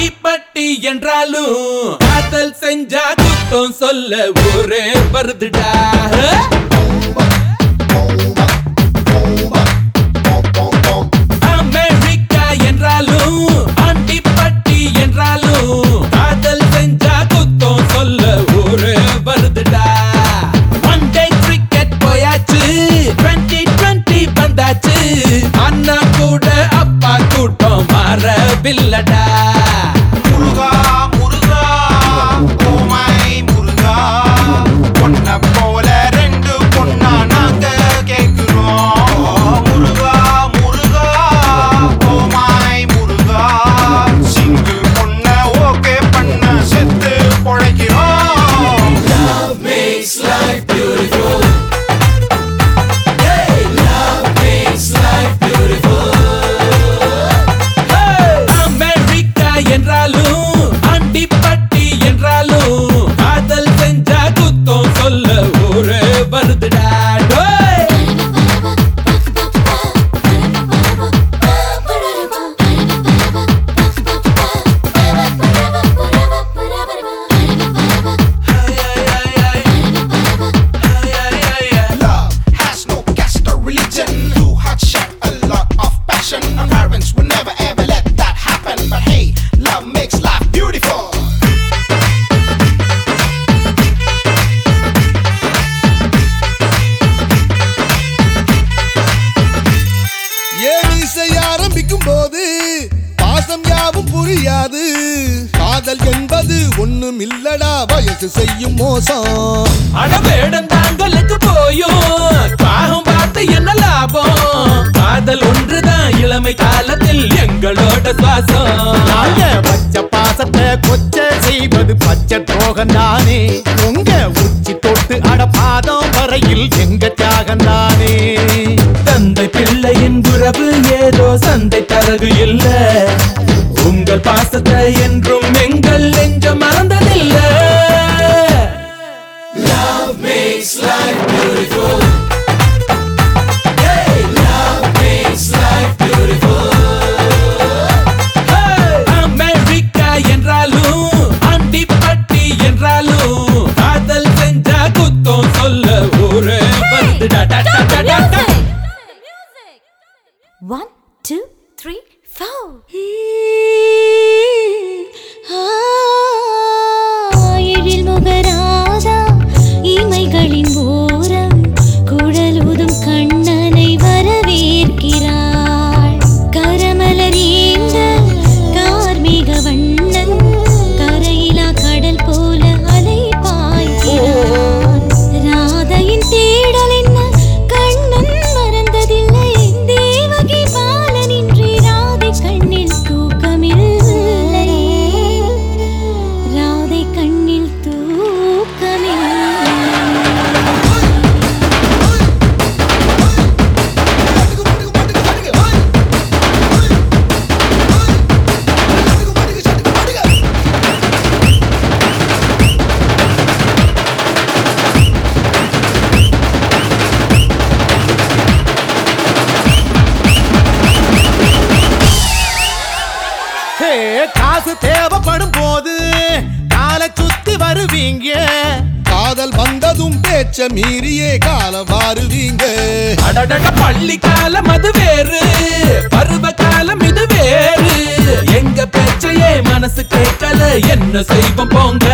அடிப்பட்டி என்றாலும் காதல் செஞ்சா குத்தம் சொல்ல ஒரே வருதுடா. புரியாது காதல் என்பது ஒண்ணும் இல்லடா வயசு செய்யும் மோசம். அடவேடம் தாங்களுக்கு போயும். பாகம் பார்த்து என்ன லாபம்? காதல் ஒன்றுதான் இளமை காலத்தில் எங்களோட சுவாசம். நாங்க பச்சை பாசத்தை கொச்ச செய்வது பச்சை துரோகம் தானே உங்க உச்சி தொட்டு அட பாதம் வரையில் எங்க தியாகம் தானே தந்தை பிள்ளையின் உறவு ஏதோ சந்தை தரகு இல்ல. உங்கள் பாசத்தை என்றும் காசு தேவைப்படும் போது காலை சுத்தி வருவீங்க. காதல் வந்ததும் பேச்ச மீறியே காலம் வாருவீங்க. அடடட பள்ளி காலம் அது வேறு. பருவ காலம் இது வேறு. எங்க பேச்சையே மனசு கேட்கல என்ன செய்வோம் போங்க.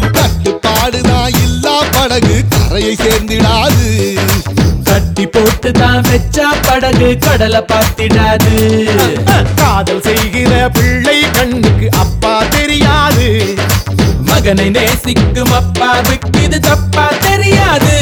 கட்டுப்பாடுதான் இல்லா படகு கரையை சேர்ந்திடாது. கட்டி போட்டு தான் வச்சா படகு கடலை பார்த்திடாது. காதல் செய்கிற பிள்ளை கண்ணுக்கு அப்பா தெரியாது. மகனை நேசிக்கும் அப்பாவுக்கு இது தப்பா தெரியாது.